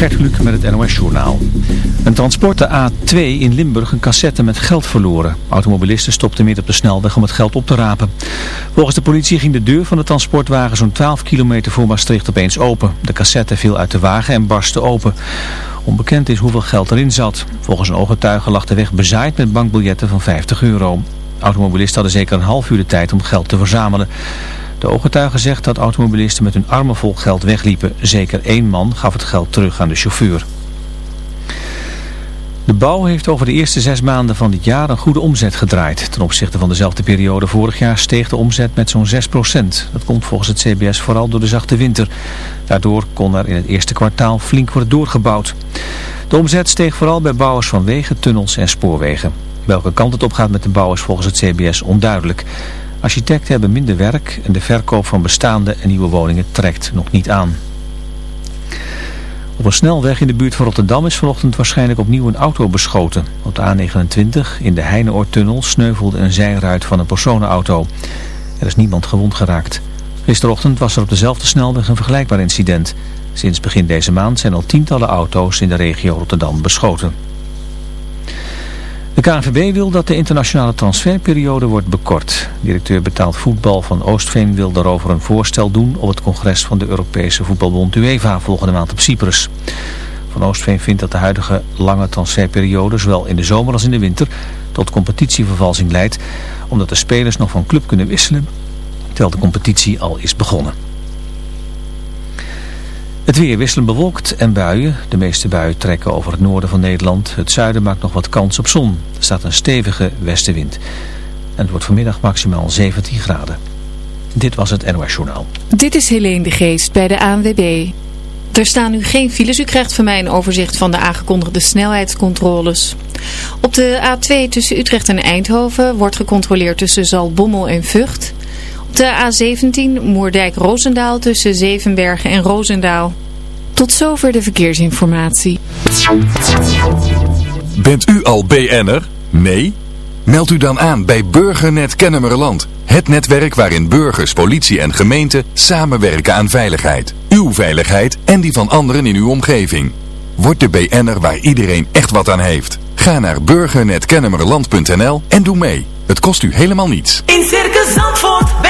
Gert Kluk met het NOS Journaal. Een transporter A2 in Limburg een cassette met geld verloren. Automobilisten stopten midden op de snelweg om het geld op te rapen. Volgens de politie ging de deur van de transportwagen zo'n 12 kilometer voor Maastricht opeens open. De cassette viel uit de wagen en barstte open. Onbekend is hoeveel geld erin zat. Volgens een ooggetuige lag de weg bezaaid met bankbiljetten van 50 euro. Automobilisten hadden zeker een half uur de tijd om geld te verzamelen. De ooggetuige zegt dat automobilisten met hun armen vol geld wegliepen. Zeker één man gaf het geld terug aan de chauffeur. De bouw heeft over de eerste zes maanden van dit jaar een goede omzet gedraaid. Ten opzichte van dezelfde periode vorig jaar steeg de omzet met zo'n 6%. Dat komt volgens het CBS vooral door de zachte winter. Daardoor kon er in het eerste kwartaal flink worden doorgebouwd. De omzet steeg vooral bij bouwers van wegen, tunnels en spoorwegen. Welke kant het op gaat met de bouwers volgens het CBS onduidelijk. Architecten hebben minder werk en de verkoop van bestaande en nieuwe woningen trekt nog niet aan. Op een snelweg in de buurt van Rotterdam is vanochtend waarschijnlijk opnieuw een auto beschoten. Op de A29 in de Heineoortunnel sneuvelde een zijruit van een personenauto. Er is niemand gewond geraakt. Gisterochtend was er op dezelfde snelweg een vergelijkbaar incident. Sinds begin deze maand zijn al tientallen auto's in de regio Rotterdam beschoten. De KNVB wil dat de internationale transferperiode wordt bekort. Directeur betaald voetbal van Oostveen wil daarover een voorstel doen op het congres van de Europese voetbalbond UEFA volgende maand op Cyprus. Van Oostveen vindt dat de huidige lange transferperiode, zowel in de zomer als in de winter, tot competitievervalsing leidt, omdat de spelers nog van club kunnen wisselen, terwijl de competitie al is begonnen. Het weer wisselen bewolkt en buien. De meeste buien trekken over het noorden van Nederland. Het zuiden maakt nog wat kans op zon. Er staat een stevige westenwind. En het wordt vanmiddag maximaal 17 graden. Dit was het NOS Journaal. Dit is Helene de Geest bij de ANWB. Er staan nu geen files. U krijgt van mij een overzicht van de aangekondigde snelheidscontroles. Op de A2 tussen Utrecht en Eindhoven wordt gecontroleerd tussen Zalbommel en Vught... De A17 Moerdijk-Roosendaal tussen Zevenbergen en Roosendaal. Tot zover de verkeersinformatie. Bent u al BN'er? Nee? Meld u dan aan bij Burgernet Kennemerland. Het netwerk waarin burgers, politie en gemeente samenwerken aan veiligheid. Uw veiligheid en die van anderen in uw omgeving. Word de BN'er waar iedereen echt wat aan heeft. Ga naar burgernetkennemerland.nl en doe mee. Het kost u helemaal niets. In Circus Zandvoort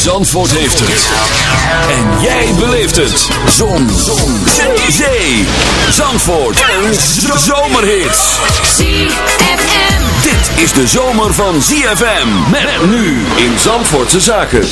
Zandvoort heeft het. En jij beleeft het. Zon. Zon. Zee. Zee. Zandvoort. Een zomerhit. ZFM. Dit is de zomer van ZFM. Met nu in Zandvoortse Zaken.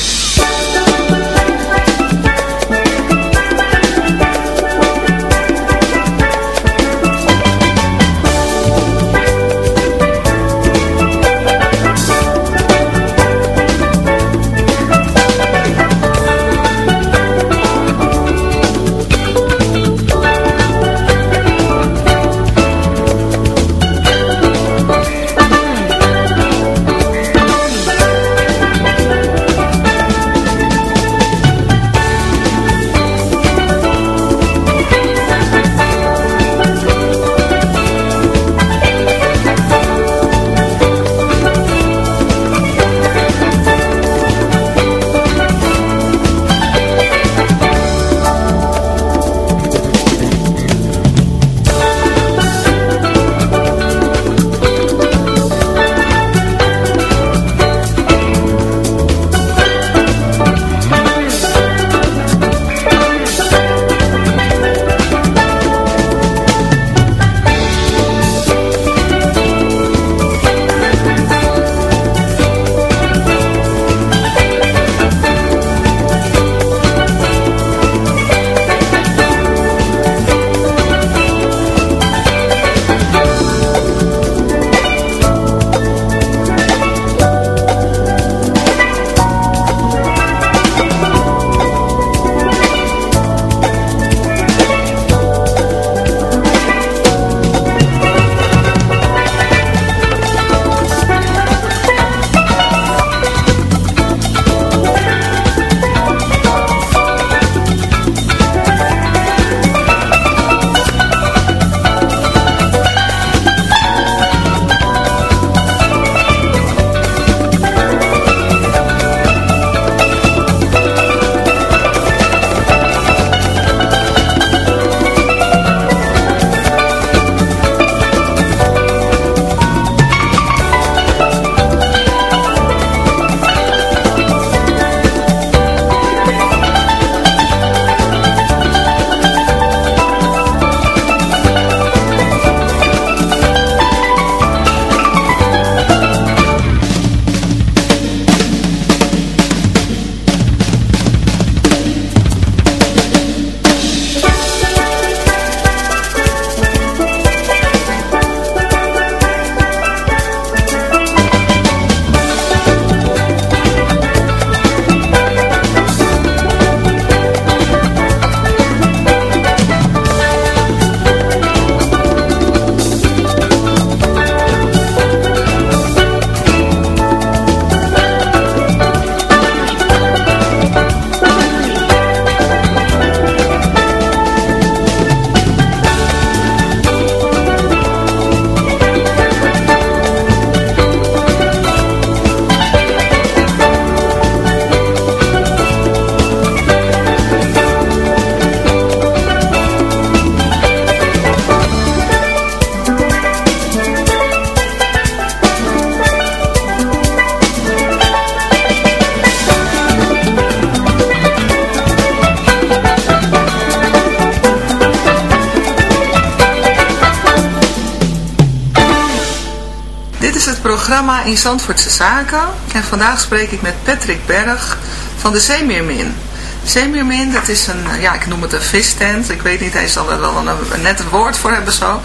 Het programma in Zandvoortse Zaken. En vandaag spreek ik met Patrick Berg van de Zeemeermin. Zeemeermin, dat is een, ja, ik noem het een vistent. Ik weet niet, hij zal er wel een, een net een woord voor hebben zo.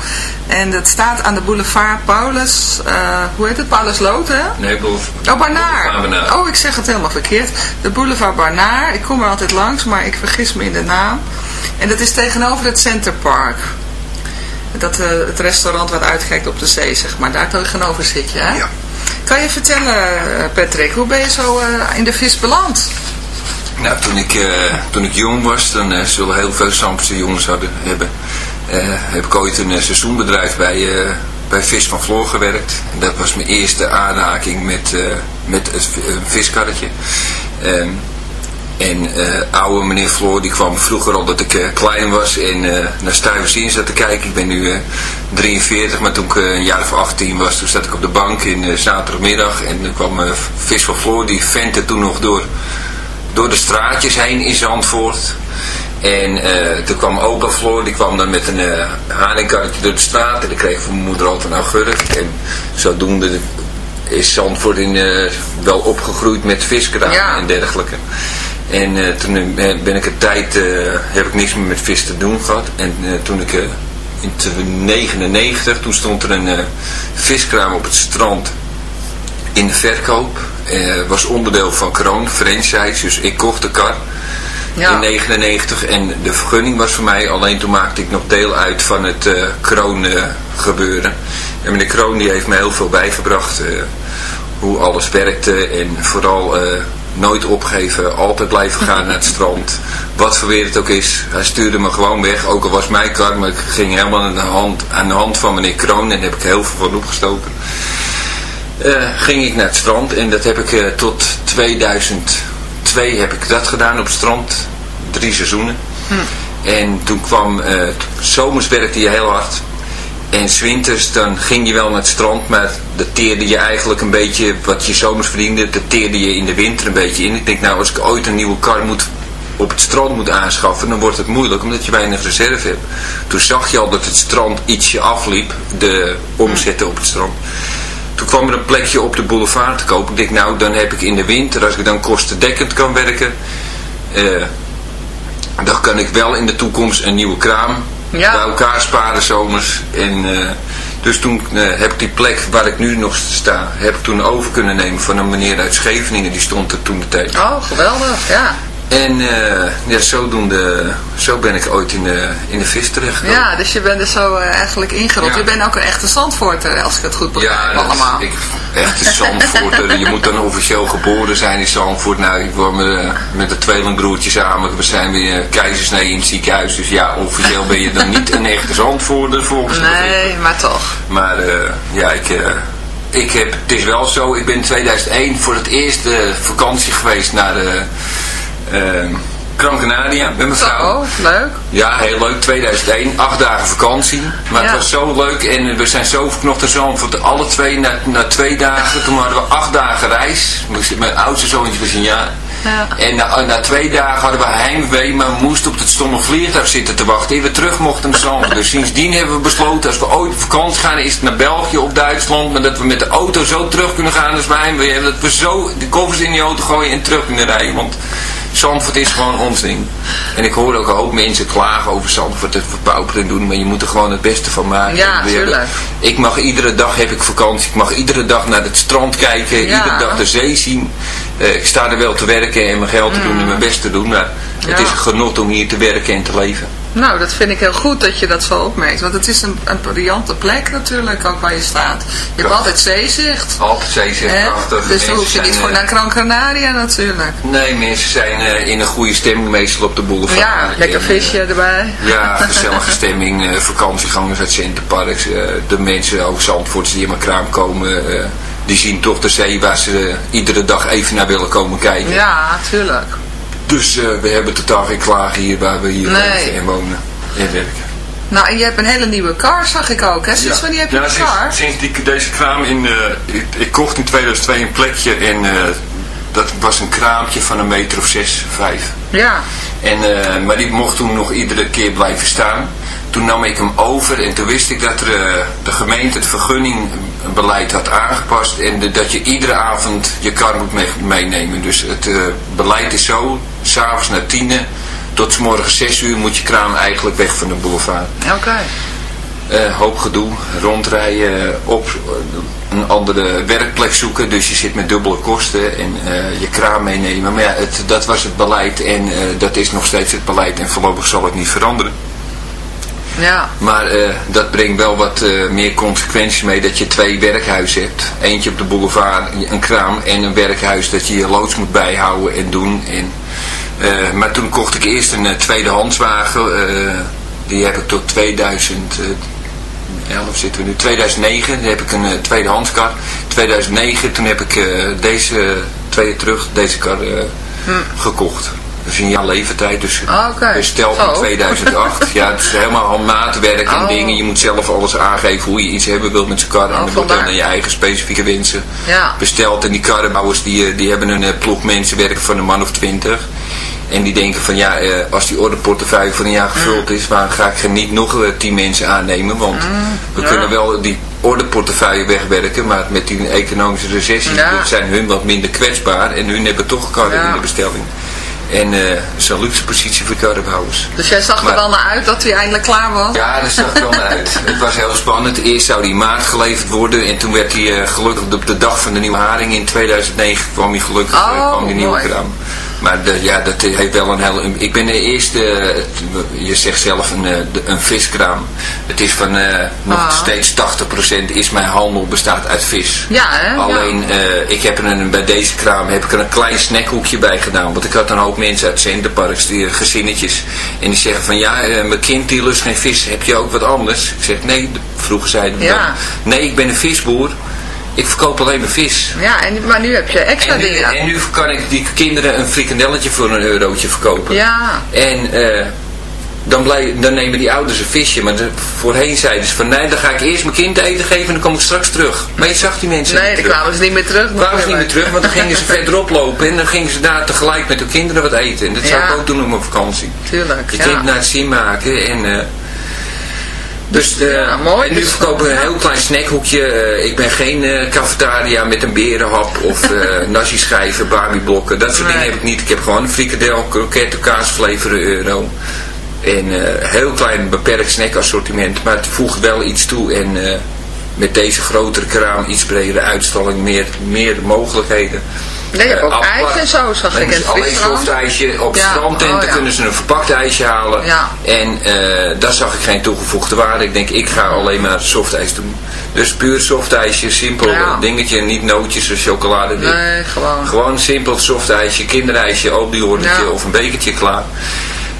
En dat staat aan de boulevard Paulus, eh, hoe heet het? Paulus Loot, hè? Nee, boulevard. Oh, Barnaar. Boulevard Barnaar. Oh, ik zeg het helemaal verkeerd. De boulevard Barnaar. Ik kom er altijd langs, maar ik vergis me in de naam. En dat is tegenover het Centerpark. Dat, eh, het restaurant wat uitkijkt op de zee, zeg maar. Daar tegenover zit je, hè? Ja. Kan je vertellen, eh, Patrick, hoe ben je zo eh, in de vis beland? Nou, toen ik, eh, toen ik jong was, dan eh, zullen heel veel Zandvoortse jongens hadden, hebben, eh, heb ik ooit een seizoenbedrijf bij, eh, bij Vis van Floor gewerkt. En dat was mijn eerste aanraking met, eh, met het viskarretje. Ehm, en eh, oude meneer Floor, die kwam vroeger al dat ik eh, klein was en eh, naar Stuyvesant zat te kijken. Ik ben nu eh, 43, maar toen ik een jaar of 18 was, toen zat ik op de bank in zaterdagmiddag. En dan kwam Vis van Floor, die ventte toen nog door door de straatjes heen in Zandvoort. En toen kwam opa Floor, die kwam dan met een uh, haringkarretje door de straat. En ik kreeg van mijn moeder altijd een augurk. En zodoende is Zandvoort in, wel opgegroeid met viskraam Ja. en dergelijke. En eh, toen eh, ben ik een tijd, eh, heb ik niks meer met vis te doen gehad. En toen ik in 1999, toen stond er een viskraam op het strand in de verkoop. Was onderdeel van Kroon, franchise. Dus ik kocht de kar Ja. in 99 en de vergunning was voor mij. Alleen toen maakte ik nog deel uit van het Kroon gebeuren. En meneer Kroon die heeft me heel veel bijgebracht. hoe alles werkte en vooral nooit opgeven. Altijd blijven gaan naar het strand. Wat voor weer het ook is. Hij stuurde me gewoon weg. Ook al was mijn kar, maar ik ging helemaal aan de hand, aan de hand van meneer Kroon. En daar heb ik heel veel van opgestoken eh, ging ik naar het strand en dat heb ik eh, tot 2002 heb ik dat gedaan op het strand. Drie seizoenen. En toen kwam, eh, zomers werkte je heel hard. 's winters dan ging je wel naar het strand, maar dat teerde je eigenlijk een beetje, wat je zomers verdiende, dat teerde je in de winter een beetje in. Ik denk nou, als ik ooit een nieuwe kar moet op het strand moet aanschaffen, dan wordt het moeilijk omdat je weinig reserve hebt. Toen zag je al dat het strand ietsje afliep, de omzetten op het strand. Toen kwam er een plekje op de boulevard te kopen. Ik denk, nou, dan heb ik in de winter, als ik dan kostendekkend kan werken, eh, dan kan ik wel in de toekomst een nieuwe kraam Ja. bij elkaar sparen zomers. En, eh, dus toen eh, heb ik die plek waar ik nu nog sta, heb ik toen over kunnen nemen van een meneer uit Scheveningen. Die stond er toen de tijd. Oh, geweldig, ja. En eh, ja, zodoende, zo ben ik ooit in de, in de vis terechtgekomen. Ja, dus je bent er zo eh, eigenlijk ingerold. Ja. Je bent ook een echte Zandvoorter, als ik het goed begrijp Ja, allemaal. ik, echt een Zandvoorter. je moet dan officieel geboren zijn in Zandvoort. Nou, ik woon met, eh, met een tweelingbroertje samen. We zijn weer keizersnee in het ziekenhuis. Dus ja, officieel ben je dan niet een echte Zandvoorter volgens de Nee, maar toch. Maar ja, ik, ik heb, het is wel zo, ik ben in 2001 voor het eerst vakantie geweest naar de Gran Canaria met mijn vrouw. Oh, leuk. Ja, heel leuk. 2001, acht dagen vakantie. Maar Ja. het was zo leuk en we zijn zo verknocht in Zandvoort. Alle twee, na, na twee dagen, toen hadden we acht dagen reis. Mijn oudste zoontje was een jaar. Ja. En na, na twee dagen hadden we heimwee, maar we moesten op het stomme vliegtuig zitten te wachten. En we terug mochten naar Zandvoort. Dus sindsdien hebben we besloten, als we ooit op vakantie gaan, is het naar België of Duitsland. Maar dat we met de auto zo terug kunnen gaan als wij heimwee hebben. Dat we zo de koffers in die auto gooien en terug kunnen rijden. Want Zandvoort is gewoon ons ding. En ik hoor ook een hoop mensen klagen over Zandvoort, te verpauperen en doen. Maar je moet er gewoon het beste van maken. Ja, tuurlijk. Ik mag iedere dag heb ik vakantie. Ik mag iedere dag naar het strand kijken. Ja. Iedere dag de zee zien. Eh, ik sta er wel te werken en mijn geld te doen en mijn best te doen. Maar het Mm. Ja. is een genot om hier te werken en te leven. Nou, dat vind ik heel goed dat je dat zo opmerkt. Want het is een, een briljante plek natuurlijk, ook waar je staat. Je hebt altijd zeezicht. Altijd zeezicht prachtig. Dus dan hoef je niet voor eh, naar Gran Canaria natuurlijk. Nee, mensen zijn eh, in een goede stemming meestal op de boulevard. Ja, lekker En, eh, visje erbij. Ja, gezellige stemming, vakantiegangers uit Centerparks. eh, de mensen ook Zandvoorts die in mijn kraam komen, die zien toch de zee waar ze iedere dag even naar willen komen kijken. Ja, tuurlijk. Dus eh, we hebben totaal geen klagen hier waar we hier Nee. leven en wonen en werken. Nou, en je hebt een hele nieuwe car, zag ik ook. Hè? Sinds wanneer heb je ja, een sinds, car? sinds die, deze kraam in... eh, ik, ik kocht in 2002 een plekje en eh, dat was een kraampje van een meter of zes, vijf. Ja. En, maar die mocht toen nog iedere keer blijven staan. Toen nam ik hem over en toen wist ik dat er, eh, de gemeente het vergunningbeleid had aangepast en de- dat je iedere avond je kar moet mee- meenemen. Dus het eh, beleid is zo, s'avonds na tienen tot 's morgens 6 uur moet je kraan eigenlijk weg van de boulevard. Oké. Eh, hoop gedoe, rondrijden, op een andere werkplek zoeken. Dus je zit met dubbele kosten en je kraan meenemen. Maar ja, het, dat was het beleid en dat is nog steeds het beleid en voorlopig zal het niet veranderen. Ja. Maar eh, dat brengt wel wat eh, meer consequenties mee dat je twee werkhuizen hebt. Eentje op de boulevard, een kraam en een werkhuis dat je je loods moet bijhouden en doen. En, eh, maar toen kocht ik eerst een tweedehandswagen. eh, die heb ik tot 2011 zitten we nu. 2009 dan heb ik een uh, tweedehandskar. 2009 toen heb ik uh, deze twee terug deze kar uh, hm. gekocht. Dus een jaar leeftijd, dus oh, okay. besteld in 2008. ja, het is helemaal handmaatwerk en oh. dingen. Je moet zelf alles aangeven hoe je iets hebben wilt met zijn kar. Oh, en dan wordt dan naar je eigen specifieke wensen ja. besteld. En die karrenbouwers die, die hebben een uh, ploeg mensen werken van een man of twintig. En die denken van ja, uh, als die ordeportefeuille voor een jaar gevuld mm. is, waar ga ik niet nog tien mensen aannemen. Want mm, we ja. kunnen wel die ordeportefeuille wegwerken, maar met die economische recessie ja. zijn hun wat minder kwetsbaar. En hun hebben toch karren ja. in de bestelling. En uh, is een luxe positie voor karrenbouwers. Dus jij zag maar, er wel naar uit dat hij eindelijk klaar was? Ja, dat zag er wel naar uit. Het was heel spannend. Eerst zou hij in maart geleverd worden. En toen werd hij uh, gelukkig op de dag van de nieuwe haring in 2009 kwam hij gelukkig oh, uh, kwam die nieuwe mooi. Maar de, ja, dat heeft wel een heel... Ik ben de eerste, je zegt zelf een, een viskraam. Het is van nog Ah. steeds 80% is mijn handel bestaat uit vis. Ja, hè? Alleen, ja. uh, ik heb er een, bij deze kraam heb ik er een klein snackhoekje bij gedaan. Want ik had een hoop mensen uit Centerparks, die gezinnetjes. En die zeggen van, ja, uh, mijn kind die lust geen vis. Heb je ook wat anders? Ik zeg, nee, vroeger zeiden we ja. Nee, ik ben een visboer. Ik verkoop alleen maar vis. Ja, en, maar nu heb je extra en nu, dingen. En nu kan ik die kinderen een frikandelletje voor een eurotje verkopen. Ja. En uh, dan, blij, dan nemen die ouders een visje. Maar de, voorheen zeiden ze van nee, dan ga ik eerst mijn kind eten geven en dan kom ik straks terug. Maar je zag die mensen Nee, dan kwamen ze niet meer terug. Dan kwamen ze niet meer terug, want dan gingen ze verderop lopen en dan gingen ze daar tegelijk met hun kinderen wat eten. En dat zou ik ook doen op mijn vakantie. Tuurlijk, Je ja. kind naar het zin maken en... Uh, dus de, ja, mooi. en nu verkopen we een heel klein snackhoekje. Uh, ik ben geen uh, cafetaria met een berenhap of uh, nasi schijven, barbieblokken. Dat soort nee. dingen heb ik niet. Ik heb gewoon een frikadel, voor een euro. En heel klein beperkt snackassortiment. Maar het voegt wel iets toe. En met deze grotere kraam, iets bredere uitstalling, meer, meer mogelijkheden. Nee, je hebt ook ijs en zo, zag ik in het Alleen softijsje. Op ja. strandtenten oh, ja. kunnen ze een verpakt ijsje halen. Ja. En uh, daar zag ik geen toegevoegde waarde. Ik denk, ik ga alleen maar softijs doen. Dus puur softijsje, simpel ja. dingetje. Niet nootjes of chocolade. Nee, gewoon. Gewoon simpel softijsje, kinderijsje, oliehorretje of een bekertje klaar.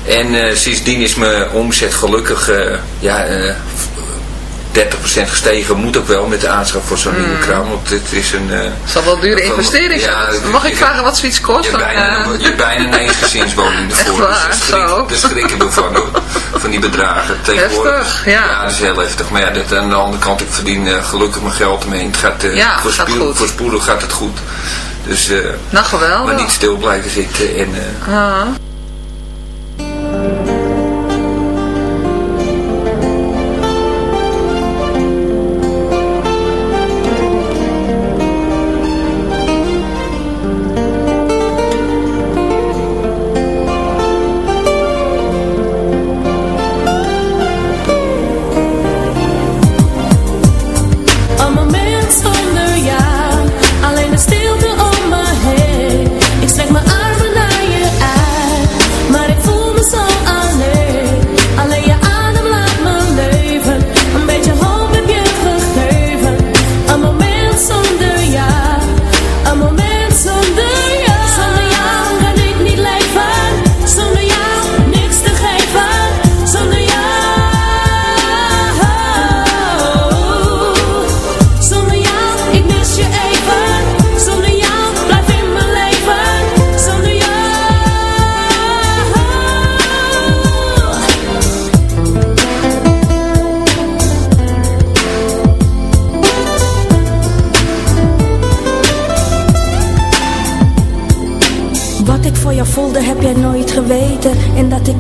En uh, sindsdien is mijn omzet gelukkig ja, 30% gestegen moet ook wel met de aanschaf voor zo'n Hmm. mm. nieuwe kraam. Want het is een... Uh, Het zal wel dure investering zijn. Ja, Mag ik vragen wat zoiets kost? Je hebt bijna, uh, je bijna een gezinswoning ervoor. Waar, dus daar schrik, schrikken we van, hoor, van die bedragen. Heftig, ja. Ja, dat is heel heftig. Maar ja, aan de andere kant, ik verdien uh, gelukkig mijn geld ermee. Het gaat, ja, voor, gaat spoel, goed. voor gaat het goed. Dus, nou, geweldig. Maar niet stil blijven zitten. En, uh.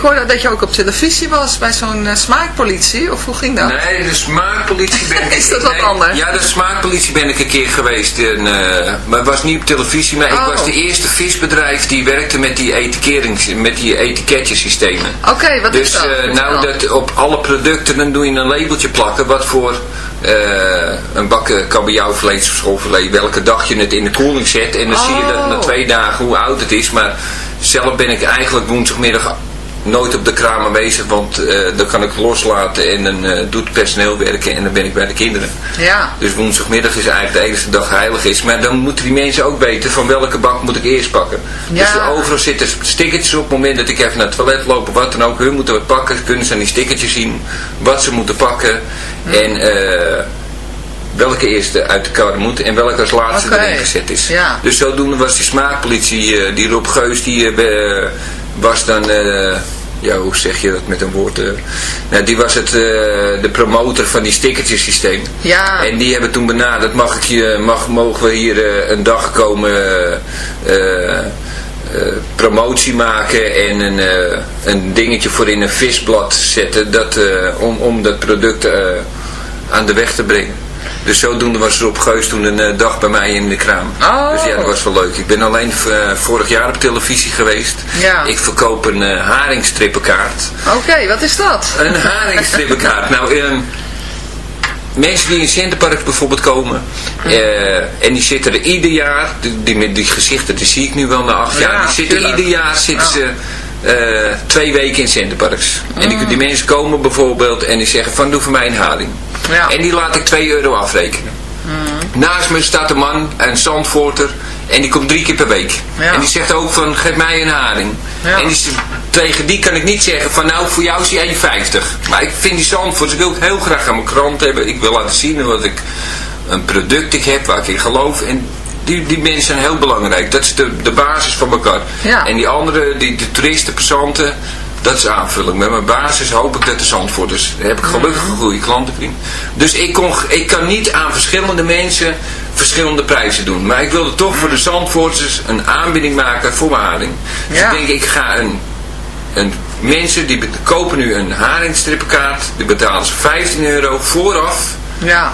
Ik hoorde dat je ook op televisie was bij zo'n eh, smaakpolitie, of hoe ging dat? Nee, de smaakpolitie ben ik... Is dat wat nee, anders? Ja, de smaakpolitie ben ik een keer geweest. En, eh, maar het was niet op televisie, maar ik Oh. was de eerste visbedrijf die werkte met die met die etiketjesystemen. Oké, wat dus is dat? eh, Vertel. nou, dat op alle producten dan doe je een labeltje plakken wat voor eh, een bakken kabeljauwvlees of schoolvlees, welke dag je het in de koeling zet. En dan zie je dat na Oh. twee dagen hoe oud het is. Maar zelf ben ik eigenlijk woensdagmiddag nooit op de kraam aanwezig, want eh, dan kan ik loslaten en dan eh, doet het personeel werken en dan ben ik bij de kinderen. Ja. Dus woensdagmiddag is eigenlijk de enige dag heilig is. Maar dan moeten die mensen ook weten van welke bak moet ik eerst pakken. Ja. Dus er overal zitten stickertjes op het moment dat ik even naar het toilet loop of wat dan ook. Hun moeten wat pakken, kunnen ze aan die stickertjes zien wat ze moeten pakken. En eh, welke eerste uit de kar moet en welke als laatste erin gezet is. Ja. Dus zodoende was die smaakpolitie, die Rob Geus, die was dan... eh, ja, hoe zeg je dat met een woord? eh? nou, die was het, eh, de promotor van die stickertjesysteem. Ja. En die hebben toen benaderd, mag ik je, mag, mogen we hier een dag komen eh, promotie maken en een, eh, een dingetje voor in een visblad zetten dat, om, om dat product aan de weg te brengen. Dus zodoende was er op Geus toen een eh, dag bij mij in de kraam. Oh. Dus ja, dat was wel leuk. Ik ben alleen eh, vorig jaar op televisie geweest. Ja. Ik verkoop een eh haringstrippenkaart. Oké, wat is dat? Een haringstrippenkaart. nou, ehm, mensen die in Centerpark bijvoorbeeld komen. en die zitten er ieder jaar. Die, die, met die gezichten, die zie ik nu wel na acht Ja, jaar. Die zitten tuurlijk. ieder jaar zitten ze eh, twee weken in Centerparks. En die, die mensen komen bijvoorbeeld en die zeggen van doe voor mij een haring. Ja. En die laat ik 2 euro afrekenen. Naast me staat een man, een zandvoorter. En die komt drie keer per week. Ja. En die zegt ook van, geef mij een haring. Ja. En die, tegen die kan ik niet zeggen van, nou voor jou is die 1,50. Maar ik vind die zandvoorters, ik wil ook heel graag aan mijn krant hebben. Ik wil laten zien wat ik, een product ik heb waar ik in geloof. En die, die mensen zijn heel belangrijk. Dat is de, de basis van elkaar. Ja. En die andere, die, de toeristen, passanten, dat is aanvulling. Met mijn basis hoop ik dat de Zandvoorters. Daar heb ik gelukkig een goede klantenvriend. Dus ik, kon, ik kan niet aan verschillende mensen verschillende prijzen doen. Maar ik wilde toch voor de Zandvoorters een aanbieding maken voor mijn haring. Dus Ja. ik denk, ik ga een, een mensen die kopen nu een haringstrippenkaart. Die betalen ze 15 euro vooraf Ja.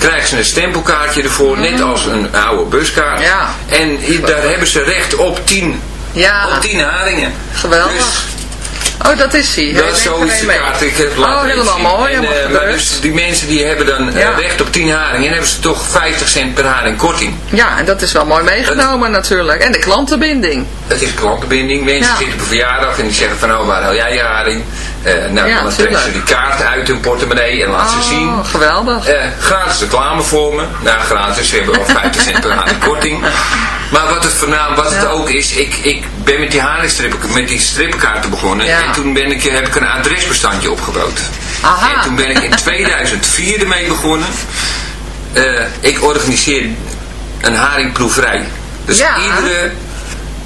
Krijgen ze een stempelkaartje ervoor, net als een oude buskaart. Ja. En daar hebben ze recht op 10, Ja. op 10 haringen. Geweldig. Dus Oh, dat is hij. dat is zo is de kaart. Ik heb Oh, helemaal zien. mooi. En, maar dus die mensen die hebben dan eh, Ja. recht op 10 haringen en hebben ze toch 50 cent per haring korting. Ja, en dat is wel mooi meegenomen natuurlijk. En de klantenbinding. Het is klantenbinding. Mensen Ja. zitten op een verjaardag en die zeggen van nou waar haal jij je haring? Eh, nou Ja, dan trekken ze die kaart uit hun portemonnee en laten ze zien. Oh, geweldig. Eh, gratis reclame voor me. Nou, gratis. Ze hebben wel 50 cent per haring korting. Maar wat het voornaam, wat het ook is, ik, ik ben met die haringstrippen, met die strippenkaarten begonnen. Ja. En toen ben ik, heb ik een adresbestandje opgebouwd. Aha. En toen ben ik in 2004 ermee begonnen. Eh, ik organiseer een haringproeverij. Dus Ja. iedere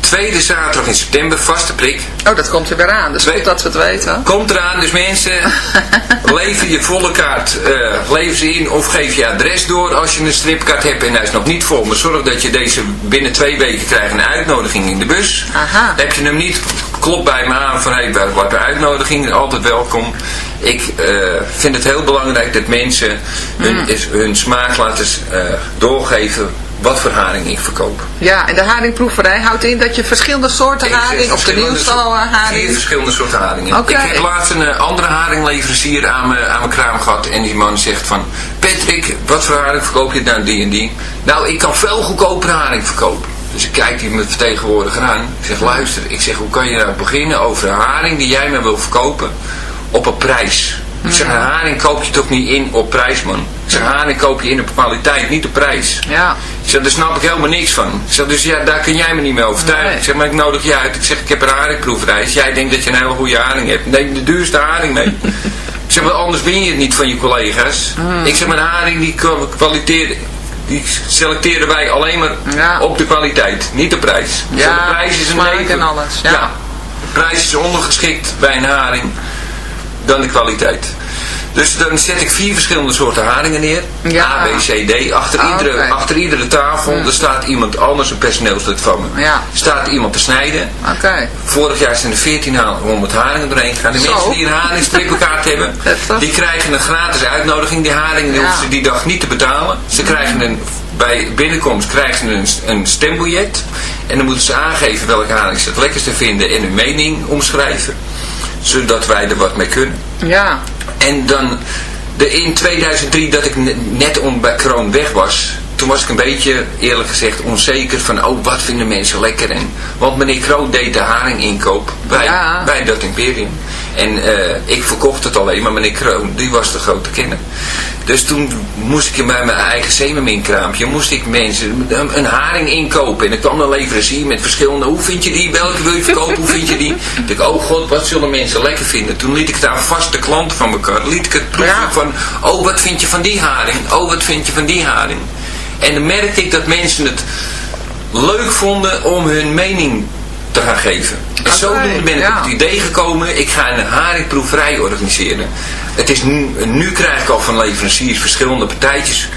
tweede zaterdag in september, vaste prik. Oh, dat komt er weer aan. Dus Twee- goed dat we het weten. Komt eraan, dus mensen, lever je volle kaart, eh lever ze in of geef je adres door als je een stripkaart hebt en hij is nog niet vol. Maar zorg dat je deze binnen twee weken krijgt een uitnodiging in de bus. Aha. Heb je hem niet, klop bij me aan van hey, wat een uitnodiging, altijd welkom. Ik eh, vind het heel belangrijk dat mensen hun, Mm. hun smaak laten eh, doorgeven wat voor haring ik verkoop. Ja, en de haringproeverij houdt in dat je verschillende soorten haring, of de nieuwstal soort- Vier haring. verschillende soorten haringen. Ik heb laatst een eh, andere haringleverancier aan mijn, aan mijn kraam gehad. En die man zegt van... Patrick, wat voor haring verkoop je nou die en die? Nou, ik kan veel goedkoper haring verkopen. Dus ik kijk die met vertegenwoordiger aan. Ik zeg, luister. Ik zeg, hoe kan je nou beginnen over een haring die jij me wil verkopen op een prijs? Ik zeg, een haring koop je toch niet in op prijs, man. Ik zeg, haring koop je in op kwaliteit, niet op prijs. Ja. Ik zeg, daar snap ik helemaal niks van. Ik zeg, dus ja, daar kun jij me niet mee overtuigen. Nee. Ik zeg, maar ik nodig je uit. Ik zeg, ik heb een haringproeverij. Jij denkt dat je een hele goede haring hebt. Neem de duurste haring mee. ik zeg, maar anders ben je het niet van je collega's. Mm. Ik zeg, maar een haring die kwa- kwaliteer, die selecteren wij alleen maar Ja. op de kwaliteit, niet de prijs. Ja, de prijs is een en alles, ja. de prijs is ondergeschikt bij een haring dan de kwaliteit. Dus dan zet ik vier verschillende soorten haringen neer. Ja. A, B, C, D. Achter, Ah, iedere, achter iedere tafel er staat iemand anders, een personeelslid van me. Ja. Staat iemand te snijden. Oké. Vorig jaar zijn er 1400 haringen doorheen gegaan. De Zo. mensen die een haringstrippenkaart hebben, die krijgen een gratis uitnodiging. Die haringen die Ja. hoeven ze die dag niet te betalen. Ze krijgen een, bij binnenkomst krijgen ze een, een stembiljet. En dan moeten ze aangeven welke haring ze het lekkerste vinden en hun mening omschrijven. Zodat wij er wat mee kunnen. Ja. En dan de, in 2003 dat ik ne- net om bij Kroon weg was, toen was ik een beetje eerlijk gezegd onzeker van oh wat vinden mensen lekker. En, want meneer Kroon deed de haring inkoop bij, Ja. bij dat imperium. En eh, ik verkocht het alleen, maar meneer Kroon die was de grote kenner. Dus toen moest ik bij mijn eigen zeemerminkraampje, moest ik mensen een, een haring inkopen. En ik kwam een leverancier met verschillende, hoe vind je die, welke wil je verkopen, hoe vind je die? Ik dacht, oh god, wat zullen mensen lekker vinden? Toen liet ik aan vaste klanten van elkaar, liet ik het proeven Ja. van, oh wat vind je van die haring, oh wat vind je van die haring? En dan merkte ik dat mensen het leuk vonden om hun mening te gaan geven. En zodoende ben ik ja. op het idee gekomen, ik ga een haringproeverij organiseren. Het is nu, nu krijg ik al van leveranciers verschillende partijtjes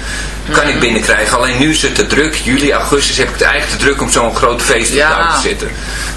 kan ik binnenkrijgen. Alleen nu is het te druk. Juli, augustus heb ik het eigenlijk te druk om zo'n groot feest Ja. ja. te zetten.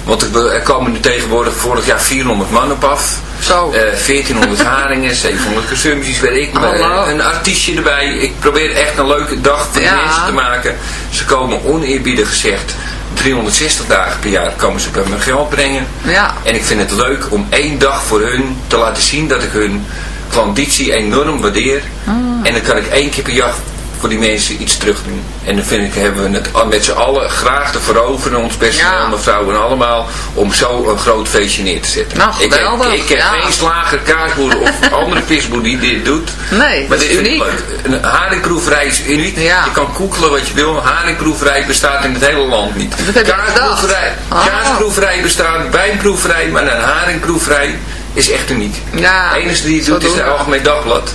Want er, komen nu tegenwoordig vorig jaar 400 man op af. Zo. Eh, 1400 haringen, 700 consumpties, weet ik. maar, eh, een artiestje erbij. Ik probeer echt een leuke dag voor de Ja. mensen te maken. Ze komen oneerbiedig gezegd 360 dagen per jaar komen ze bij me geld brengen. Ja. En ik vind het leuk om één dag voor hun te laten zien dat ik hun klanditie enorm waardeer. Ah. En dan kan ik één keer per jaar voor die mensen iets terug doen. En dan vind ik, hebben we het met z'n allen graag te veroveren, ons personeel, Ja. mevrouw en allemaal, om zo een groot feestje neer te zetten. Nou, ik heb, ik heb ja. geen slager, kaasboer of andere visboer die dit doet. Nee, maar dat dit is uniek. leuk. Een haringproeverij is uniek. Ja. Je kan koekelen wat je wil. Haringproeverij bestaat in het hele land niet. Kaasproeverij. Ah. kaasproeverij bestaat, wijnproeverij, maar een haringproeverij is echt uniek. Ja, de enige die het doet is het we. Algemeen Dagblad.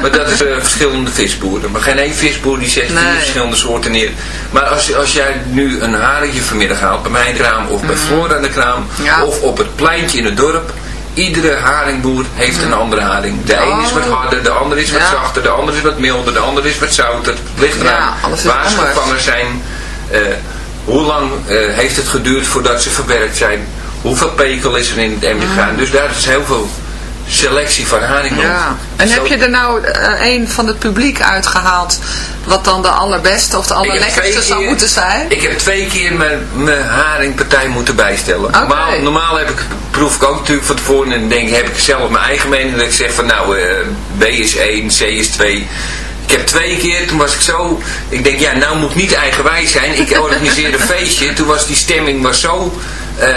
Maar dat is eh, verschillende visboeren. Maar geen één visboer die zegt Nee. vier verschillende soorten neer. Maar als, als jij nu een haringje vanmiddag haalt bij mijn kraam of bij Flora de kraam Mhm. Ja. of op het pleintje in het dorp. Iedere haringboer heeft een andere haring. De een is wat Oh. harder, de ander is wat Ja. zachter, de ander is wat milder, de ander is wat zouter. Het ligt eraan waar ze gevangen zijn. eh, hoe lang eh, heeft het geduurd voordat ze verwerkt zijn? Hoeveel pekel is er in het emmer gegaan? Dus daar is heel veel selectie van haring. Ja. En Zo- heb je er nou eh, een van het publiek uitgehaald wat dan de allerbeste of de allerlekkerste zou moeten zijn? Ik heb twee keer mijn, mijn haringpartij moeten bijstellen. Normaal, normaal heb ik, proef ik ook natuurlijk van tevoren en denk, heb ik zelf mijn eigen mening. Dat ik zeg van nou, eh, B is 1, C is 2. Ik heb twee keer, toen was ik zo, ik denk ja, nou moet niet eigenwijs zijn. Ik organiseerde een feestje, toen was die stemming was zo eh,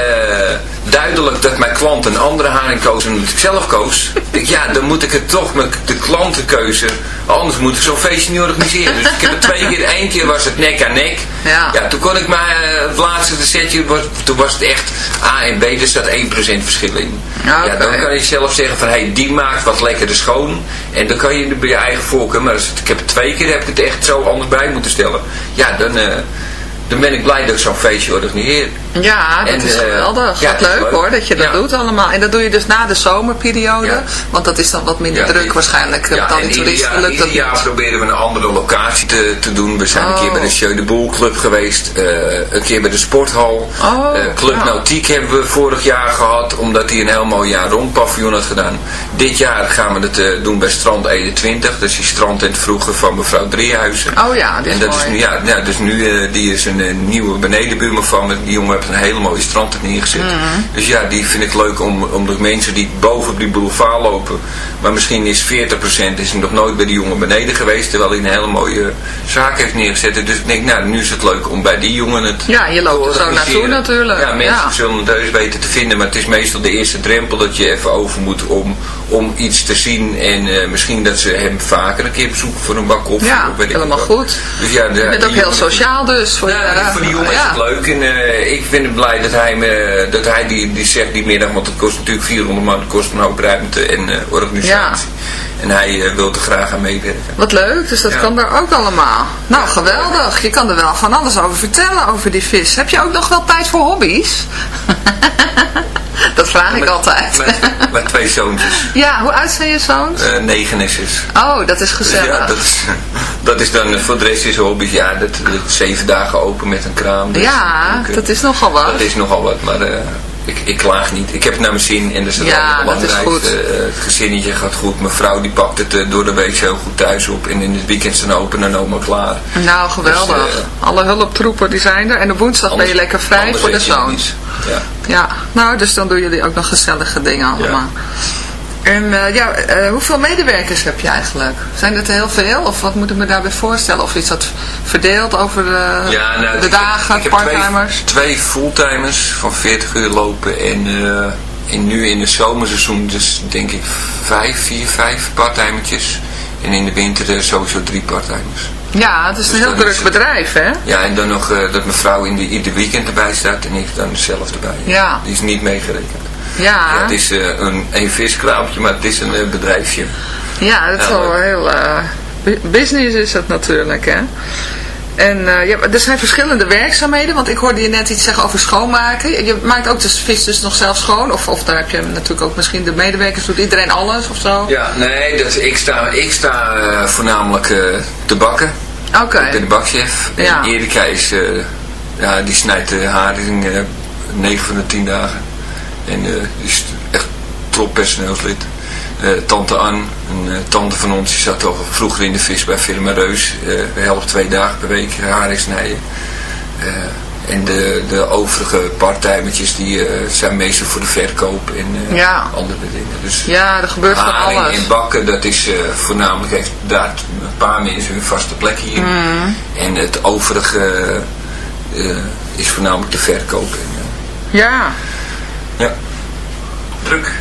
duidelijk dat mijn klant een andere haring koos en dat ik zelf koos. Ik ja, dan moet ik het toch met de klantenkeuze, anders moet ik zo'n feestje niet organiseren. Dus ik heb het twee keer, één keer was het nek aan nek. Ja. Ja, toen kon ik maar, eh, het laatste setje, was, toen was het echt A en B, er staat 1% verschil in. Ja, dan kan je zelf zeggen van, hey, die maakt wat lekkerder schoon. En dan kan je bij je eigen voorkeur, maar als het, ik heb het twee keer, heb ik het echt zo anders bij moeten stellen. Ja, dan, eh, dan ben ik blij dat ik zo'n feestje organiseer. Ja, dat En, is eh, geweldig. ja, wat dat leuk, leuk. hoor, dat je dat Ja. doet allemaal. En dat doe je dus na de zomerperiode. Ja. Want dat is dan wat minder druk die- waarschijnlijk. Ja, dan en die toeristen lukt dat ieder jaar proberen we een andere locatie te, te doen. We zijn een Oh. keer bij de Jeu de Boel Club geweest. eh, een keer bij de Sporthal. Oh, Eh, Club. Nautiek hebben we vorig jaar gehad. Omdat hij een heel mooi jaar rond paviljoen had gedaan. Dit jaar gaan we het doen bij Strand 21. Dat is die strand in het vroege van mevrouw Driehuizen. Oh ja, en is dat mooi. is nu, ja, dus nu, die is een, nieuwe benedenbuurman van me. Die jongen heeft een hele mooie strand er neergezet. Mhm. Dus ja, die vind ik leuk om, om de mensen die boven op die boulevard lopen. Maar misschien is 40% is nog nooit bij die jongen beneden geweest. Terwijl hij een hele mooie zaak heeft neergezet. Dus ik denk, nou, nu is het leuk om bij die jongen het Ja, je loopt er zo naartoe natuurlijk. Ja, mensen Ja. zullen het heus weten te vinden. Maar het is meestal de eerste drempel dat je even over moet om, om iets te zien. En eh, misschien dat ze hem vaker een keer bezoeken voor een bak koffie. Ja, of ik helemaal goed. Dus ja, de, Je bent ook heel sociaal dus. Voor, ja, voor die jongen is het leuk. En eh, ik vind het blij dat hij, me, dat hij die, die zegt die middag, want het kost natuurlijk 400 man, het kost een hoop ruimte en eh, organisatie. En hij wil er graag aan meewerken. Wat leuk, dus dat kan daar ook allemaal. Nou, geweldig. Je kan er wel van alles over vertellen, over die vis. Heb je ook nog wel tijd voor hobby's? dat vraag ik altijd. Met, met twee zoontjes, ja, hoe oud zijn je zoons? eh, negen en zes. Oh, dat is Dus gezellig. ja, dat is, dat is dan, voor de rest is hobby, ja, dat, dat zeven dagen open met een kraam. Dus Ja, ik, eh, dat is nogal wat. Dat is nogal wat, maar eh, ik, ik klaag niet. Ik heb het naar mijn zin en dat is het Ja, dat is goed. Het gezinnetje gaat goed. Mijn vrouw die pakt het door de week heel goed thuis op. En in het weekend zijn open en oma klaar. Nou, geweldig. Dus, eh, Alle hulptroepen die zijn er. En op woensdag ben je lekker vrij voor de zoons. Ja. Ja, nou, dus dan doen jullie ook nog gezellige dingen allemaal. En eh, ja, eh, hoeveel medewerkers heb je eigenlijk? Zijn het er heel veel? Of wat moet ik me daarbij voorstellen? Of is dat verdeeld over de, Ja, nou, de ik heb- dagen, heb parttimers? Twee, twee fulltimers van 40 uur lopen en, eh, en nu in het zomerseizoen dus denk ik vijf, vier, vijf parttimertjes. En in de winter sowieso drie parttimers. Ja, het is een Dus heel druk is bedrijf, hè? Ja, en dan nog eh, dat mijn vrouw in de, ieder weekend erbij staat en ik dan zelf erbij. Ja. Die is niet meegerekend. Ja, Ja, het is eh, een, een viskraampje, maar het is een eh, bedrijfje. ja dat is Ja, wel heel... bu- business is het natuurlijk, hè? En eh, ja, er zijn verschillende werkzaamheden, want ik hoorde je net iets zeggen over schoonmaken. Je maakt ook de vis dus nog zelf schoon, of, of daar heb je natuurlijk ook misschien de medewerkers, doet iedereen alles of zo? Ja, nee, dat, ik sta, ik sta eh, voornamelijk eh, te bakken. Oké. Ik ben de bakchef. Ja. En Erika is, ja, die snijdt de haring eh 9 van de 10 dagen. En die is echt top personeelslid. Eh, tante Ann, een eh, tante van ons, die zat al vroeger in de vis bij Firma Reus. Eh we helpen twee dagen per week haring snijden. En de, de overige partijmetjes die zijn meestal voor de verkoop en Ja. andere dingen. Dus Ja, er gebeurt van haring alles. en bakken, dat is voornamelijk, heeft daar een paar mensen hun vaste plek hier. Mm. En het overige is voornamelijk de verkoop. En, Ja. ja, druk.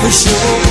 for sure.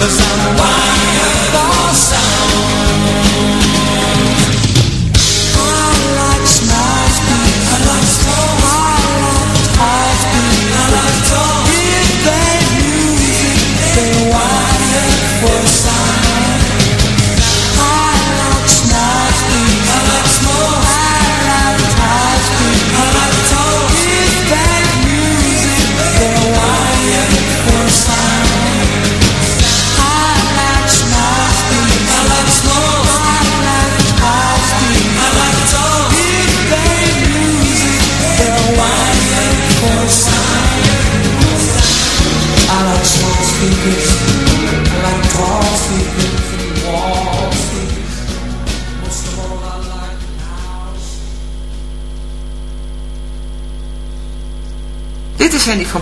the sun.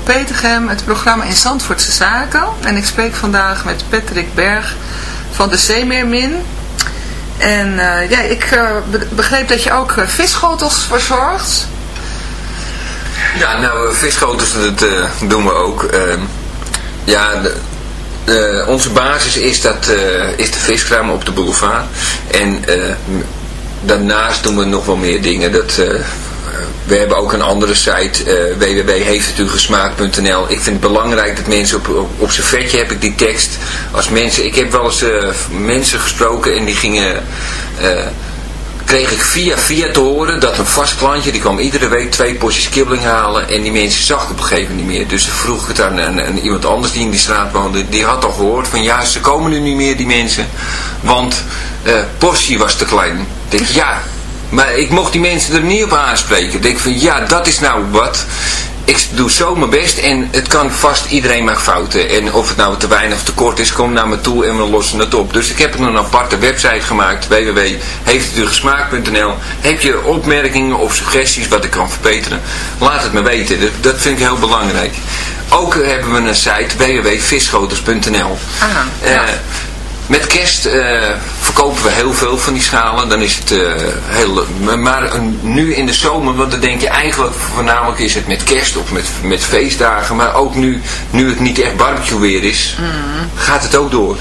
Van Petergem, het programma in Zandvoortse Zaken. En ik spreek vandaag met Patrick Berg van de Zeemeermin. En eh, ja, ik eh, be- begreep dat je ook visschotels verzorgt. Ja, nou, visschotels, dat doen we ook. Ehm, ja, de, onze basis is, dat, is de viskraam op de boulevard. En daarnaast doen we nog wel meer dingen. Dat, we hebben ook een andere site, www.heeftetugesmaakt.nl. Ik vind het belangrijk dat mensen op, op, op zijn vetje heb ik die tekst. Als mensen, ik heb wel eens eh, mensen gesproken en die gingen... eh, kreeg ik via via te horen dat een vast klantje, die kwam iedere week twee porties kibbeling halen en die mensen zag ik op een gegeven moment niet meer. Dus vroeg ik het aan, aan- iemand anders die in die straat woonde, die had al gehoord van ja, ze komen nu niet meer die mensen, want eh portie was te klein. Ik denk ja, maar ik mocht die mensen er niet op aanspreken. Ik denk van ja, dat is nou wat. Ik doe zo mijn best en het kan vast, iedereen maakt fouten. En of het nou te weinig of te kort is, kom naar me toe en we lossen het op. Dus ik heb een aparte website gemaakt, www.heefthetUgesmaakt.nl Heb je opmerkingen of suggesties wat ik kan verbeteren? Laat het me weten, dat, vind ik heel belangrijk. Ook hebben we een site www.visschoters.nl Ah, ja. Eh, met kerst eh, verkopen we heel veel van die schalen. Dan is het eh, heel... maar- Maar eh, nu in de zomer, want dan denk je eigenlijk voornamelijk is het met kerst of met, met feestdagen. Maar ook nu, nu het niet echt barbecue weer is, gaat het ook door.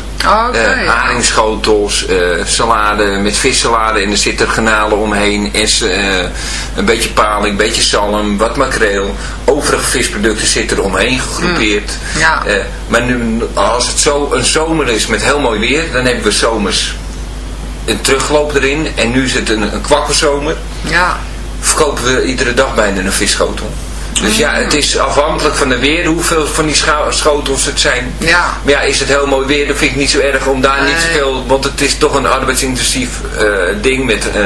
Oké, Eh, ja. haringschotels, eh, salade met vissalade en er zitten garnalen omheen. En eh, een beetje paling, een beetje zalm, wat makreel. Overige visproducten zitten er omheen gegroepeerd. Ja. Eh, maar nu, als het zo een zomer is met heel mooi weer, dan hebben we zomers een terugloop erin. En nu is het een, een kwakkelzomer. Ja. Verkopen we iedere dag bijna een visschotel. Dus ja, het is afhankelijk van de weer hoeveel van die schotels het zijn. Ja. Maar ja, is het heel mooi weer, dan vind ik niet zo erg om daar niet zoveel... Want het is toch een arbeidsintensief eh, ding met eh,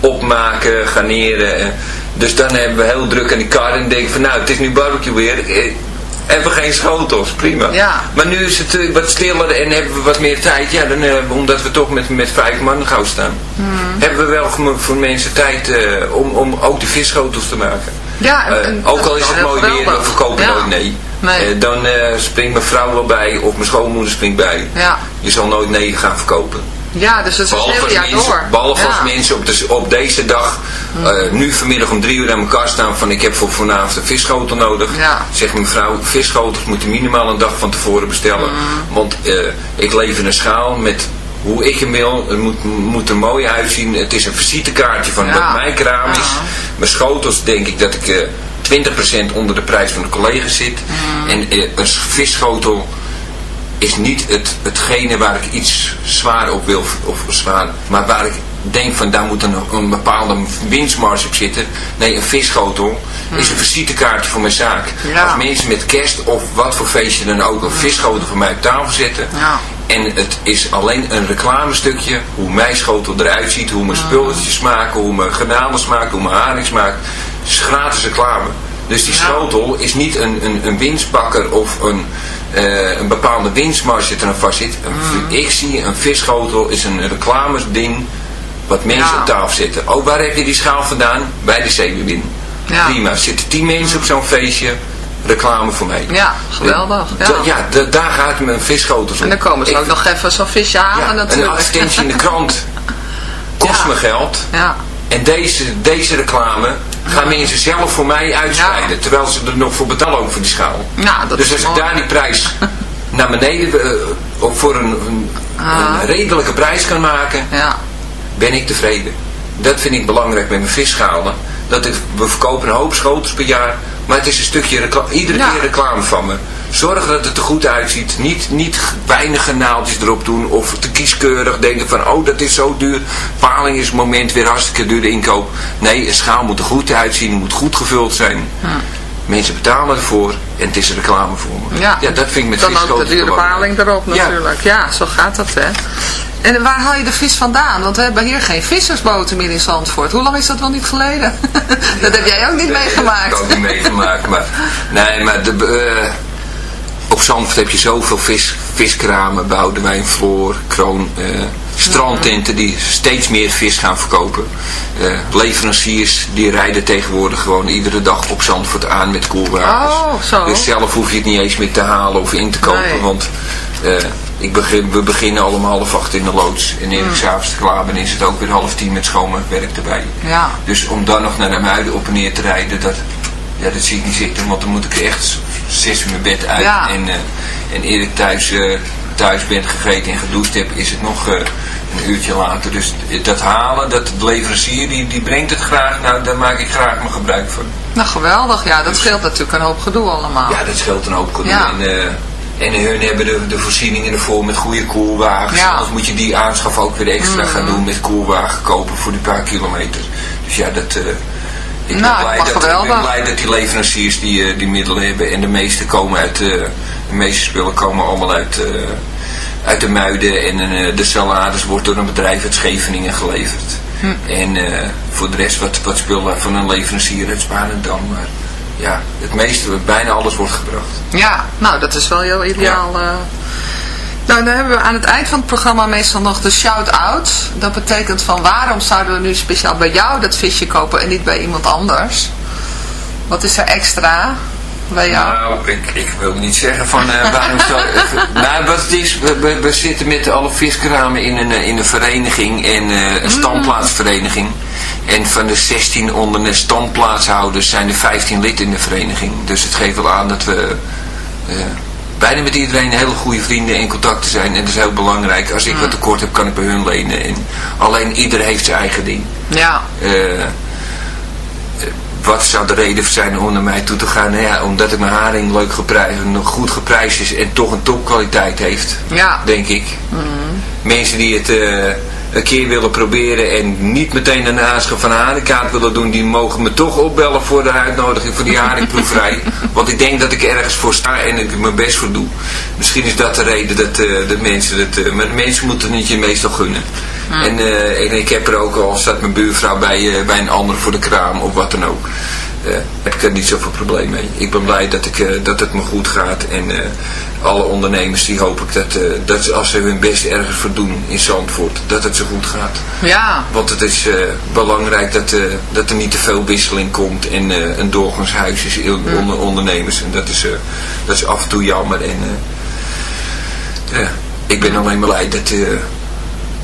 opmaken, garneren. eh. dus dan hebben we heel druk aan die kar en denken van nou, het is nu barbecue weer. Hebben we geen schotels, prima. Ja. Maar nu is het eh, wat stiller en hebben we wat meer tijd. Ja, dan, eh, omdat we toch met, met vijf man gauw staan. Hmm. Hebben we wel voor mensen tijd eh, om, om ook die visschotels te maken. Ja, en- ook al is het mooi weer, we verkopen Ja. nooit nee. Nee. Dan springt mijn vrouw wel bij of mijn schoonmoeder springt bij. Ja. Je zal nooit nee gaan verkopen. Ja, dus dat is Behalve hele als jaar mensen, door. behalve ja. als mensen op, de, op deze dag, eh, nu vanmiddag om drie uur aan elkaar staan van ik heb voor vanavond een visschotel nodig. Ja. Zegt mijn vrouw, visschotels moeten minimaal een dag van tevoren bestellen. Mm. Want eh, ik lever een schaal met hoe ik hem wil. Het moet, moet er mooi uitzien. Het is een visitekaartje van Ja. wat mijn kraam is. Mijn schotels denk ik dat ik eh 20% onder de prijs van de collega's zit. Mm. En een visschotel is niet het, hetgene waar ik iets zwaar op wil, of zwaar, maar waar ik denk van daar moet een, een bepaalde winstmarge op zitten. Nee, een visschotel is een visitekaartje voor mijn zaak. Ja. Als mensen met kerst of wat voor feestje dan ook een visschotel voor mij op tafel zetten. Ja. En het is alleen een reclamestukje, hoe mijn schotel eruit ziet, hoe mijn spulletjes smaken, hoe mijn garnalen smaken, hoe mijn haring smaakt. Het is gratis reclame. Dus die schotel is niet een, een, een winstbakker of een, eh, een bepaalde winstmarge er aan vast zit. Een- Mm. Ik zie een visschotel is een reclamesding wat mensen Ja. op tafel zetten. Ook waar heb je die schaal vandaan? Bij de zeewin. Ja. Prima. Zitten tien mensen op zo'n feestje, reclame voor mij. Ja, geweldig. Ja. Ja, da- daar gaat mijn visschotels om. En dan komen ze Ik- ook nog even zo'n visje halen ja, een natuurlijk. advertentie in de krant kost me geld. Ja. En deze, deze reclame gaan mensen zelf voor mij uitspreiden. Terwijl ze er nog voor betalen ook voor die schaal. Ja, dat dus is als ik daar die prijs naar beneden of voor een, een, Ah. een redelijke prijs kan maken, Ja. ben ik tevreden. Dat vind ik belangrijk met mijn visschalen. Dat ik, we verkopen een hoop schotels per jaar, maar het is een stukje reclame, iedere keer reclame van me. Zorg dat het er goed uitziet. Niet, niet weinig naaltjes erop doen of te kieskeurig denken van oh dat is zo duur. Paling is het moment weer hartstikke duur de inkoop. Nee, een schaal moet er goed uitzien, moet goed gevuld zijn. Mensen betalen ervoor en het is een reclame voor me. Ja. dat vind ik met Dan ook de dure paling erop natuurlijk. Ja. zo gaat dat hè. En waar haal je de vis vandaan? Want we hebben hier geen vissersboten meer in Zandvoort. Hoe lang is dat wel niet geleden? dat heb jij ook niet meegemaakt. Dat heb ik ook niet meegemaakt. Maar, nee, maar de, eh, op Zandvoort heb je zoveel vis, viskramen, Boudewijn, Floor, Kroon, eh, strandtenten die steeds meer vis gaan verkopen. Eh, leveranciers die rijden tegenwoordig gewoon iedere dag op Zandvoort aan met koelwagens. Oh, zo. Dus zelf hoef je het niet eens meer te halen of in te kopen. Nee. Want eh, ik begin, we beginnen allemaal half acht in de loods. En eer ik s'avonds klaar ben is het ook weer half tien met schoonmaakwerk erbij. Ja. Dus om dan nog naar de Muiden op en neer te rijden, dat, ja, dat zie ik niet zitten. Want dan moet ik echt zes uur mijn bed uit. Ja. En, eh, en eer ik thuis, eh, thuis ben gegeten en gedoucht heb, is het nog eh, een uurtje later. Dus dat halen, dat de leverancier, die, die brengt het graag. Nou, daar maak ik graag mijn gebruik van. Nou geweldig. Ja, dat scheelt natuurlijk een hoop gedoe allemaal. Ja, dat scheelt een hoop gedoe. Ja. En, En hun hebben de, de voorzieningen ervoor met goede koelwagens. Ja. Anders moet je die aanschaf ook weer extra gaan doen met koelwagen kopen voor die paar kilometer. Dus ja, dat... ik, Nou, ben blij dat, ik ben blij dat die leveranciers die, eh, die middelen hebben. En de meeste komen uit... eh, de meeste spullen komen allemaal uit... eh, uit de muiden en de salades wordt door een bedrijf uit Scheveningen geleverd. Hm. En voor de rest wat, wat spullen van een leverancier uit Spanendam. Maar ja, het meeste, bijna alles wordt gebracht. Ja, nou dat is wel heel ideaal. Nou, dan hebben we aan het eind van het programma meestal nog de shout-out. Dat betekent van waarom zouden we nu speciaal bij jou dat visje kopen en niet bij iemand anders? Wat is er extra bij jou? Nou, ik, ik wil niet zeggen van eh, waarom zo... nou, wat het is, we, zitten met alle viskramen in een, eh, in een vereniging, en, eh, een standplaatsvereniging. En van de 16 onder de standplaatshouders zijn er 15 lid in de vereniging. Dus het geeft wel aan dat we bijna met iedereen hele goede vrienden in contact zijn. En dat is heel belangrijk. Als ik wat tekort heb, kan ik bij hun lenen. En alleen ieder heeft zijn eigen ding. Ja, Eh, wat zou de reden zijn om naar mij toe te gaan? Nou ja, omdat ik mijn haring leuk geprijsd, goed geprijsd is en toch een topkwaliteit heeft, ja. denk ik. Mensen die het eh, een keer willen proberen en niet meteen een aanschaf van een haringkaart willen doen, die mogen me toch opbellen voor de uitnodiging voor die haringproeverij. Want ik denk dat ik ergens voor sta en ik mijn best voor doe. Misschien is dat de reden dat, eh, dat mensen het, eh, maar mensen moeten het je meestal gunnen. En, eh, en ik heb er ook al, staat mijn buurvrouw bij, bij een ander voor de kraam of wat dan ook. heb ik er niet zoveel probleem mee. Ik ben blij dat, ik, dat het me goed gaat. En alle ondernemers die hoop ik dat, eh, dat als ze hun best ergens voor doen in Zandvoort, dat het zo goed gaat. Ja, Want het is eh, belangrijk dat, eh, dat er niet te veel wisseling komt en een doorgangshuis is in- onder ondernemers. En dat is, dat is af en toe jammer. En, ja, ik ben alleen maar blij dat,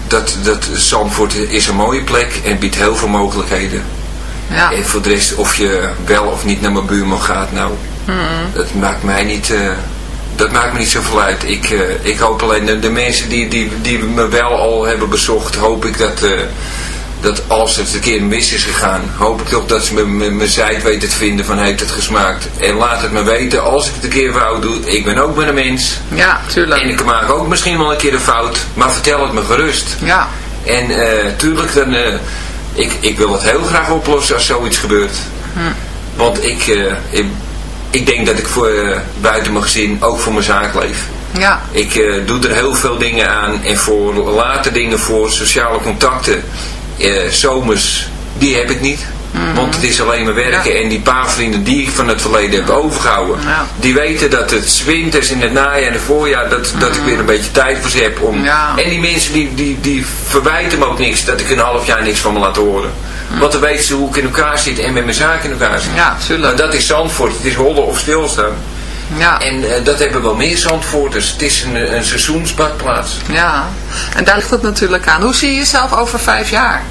dat, dat Zandvoort is een mooie plek en biedt heel veel mogelijkheden. ja. En voor de rest, of je wel of niet naar mijn buurman gaat, nou, dat maakt mij niet, dat maakt me niet zoveel uit. Ik, eh, ik hoop alleen, de, de mensen die, die, die me wel al hebben bezocht, hoop ik dat, eh, dat als het een keer mis is gegaan, hoop ik toch dat ze me- me- zijt weten te vinden van heeft het gesmaakt. En laat het me weten, als ik het een keer fout doe, ik ben ook maar een mens. Ja, tuurlijk. En ik maak ook misschien wel een keer een fout, maar vertel het me gerust. Ja, En eh, tuurlijk, dan, ik, ik wil het heel graag oplossen als zoiets gebeurt. Want ik, ik, ik denk dat ik voor, eh, buiten mijn gezin ook voor mijn zaak leef. ja, Ik eh, doe er heel veel dingen aan en voor later dingen voor sociale contacten, eh, zomers, die heb ik niet. Want het is alleen maar werken. En die paar vrienden die ik van het verleden heb overgehouden, Ja. die weten dat het winters in het najaar en het voorjaar, dat, dat ik weer een beetje tijd voor ze heb. Om, Ja. En die mensen die, die, die verwijten me ook niks, dat ik een half jaar niks van me laat horen. Want dan weten ze hoe ik in elkaar zit en met mijn zaak in elkaar zit. Ja, tuurlijk. Maar dat is Zandvoort, het is hollen of stilstaan. ja, En eh, dat hebben wel meer Zandvoorters. Het is een, een seizoensbadplaats. ja. En daar ligt het natuurlijk aan. Hoe zie je jezelf over vijf jaar?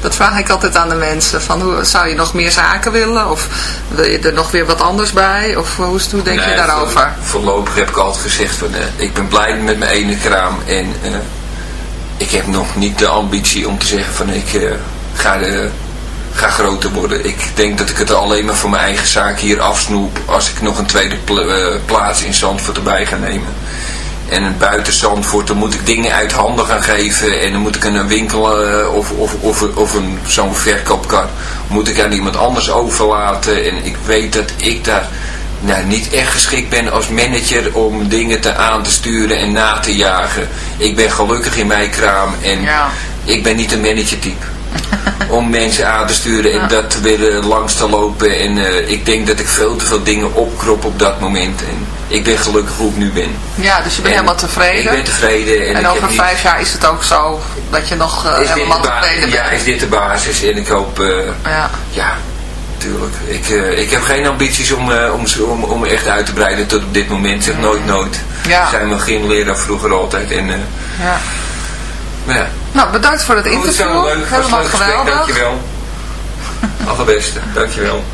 Dat vraag ik altijd aan de mensen. Van, hoe, zou je nog meer zaken willen? Of wil je er nog weer wat anders bij? Of hoe, hoe denk je daarover? voor- voorlopig heb ik altijd gezegd van eh, ik ben blij met mijn ene kraam en eh, ik heb nog niet de ambitie om te zeggen van ik eh, ga, eh, ga groter worden. Ik denk dat ik het alleen maar voor mijn eigen zaak hier afsnoep als ik nog een tweede pla- eh, plaats in Zandvoort erbij ga nemen. En buiten Zandvoort, dan moet ik dingen uit handen gaan geven. En dan moet ik een winkel eh, of, of, of, of een, zo'n verkoopkar moet ik aan iemand anders overlaten. En ik weet dat ik daar nou, niet echt geschikt ben als manager om dingen te aan te sturen en na te jagen. Ik ben gelukkig in mijn kraam en Ja. ik ben niet een managertype. Om mensen aan te sturen en dat te willen langs te lopen. En eh, ik denk dat ik veel te veel dingen opkrop op dat moment. En ik ben gelukkig hoe ik nu ben. Ja, dus je bent En helemaal tevreden. Ik ben tevreden. En, over niet- vijf jaar is het ook zo dat je nog eh, helemaal tevreden ja, bent. is dit de basis. En ik hoop, eh, Ja. ja, tuurlijk. Ik, ik heb geen ambities om, eh, om, om, om echt uit te breiden tot op dit moment. Zeg nooit nooit. Ja. Zijn we geen leraar vroeger altijd. En, Ja. Ja. Nou, bedankt voor het Goed, interview. zo leuk. Helemaal geweldig. Dankjewel. Allerbeste. Dankjewel.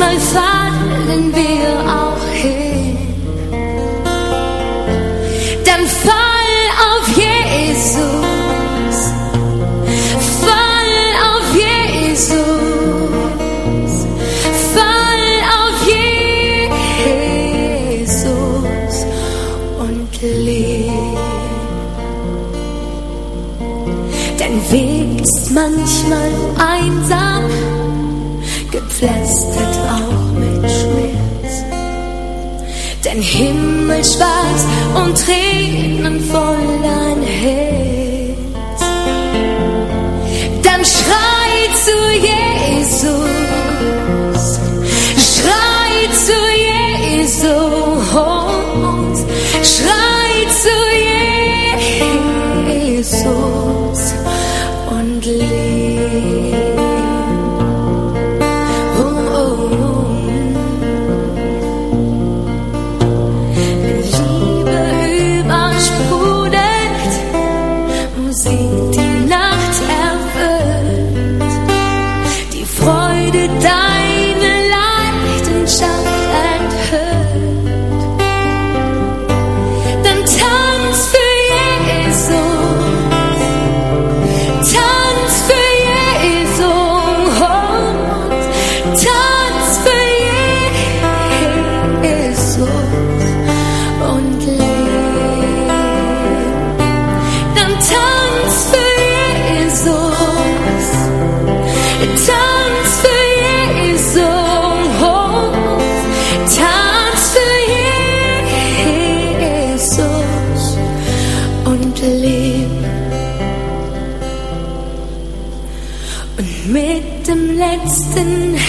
My sign Himmel schwarz und Tränen voll.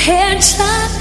Hands up.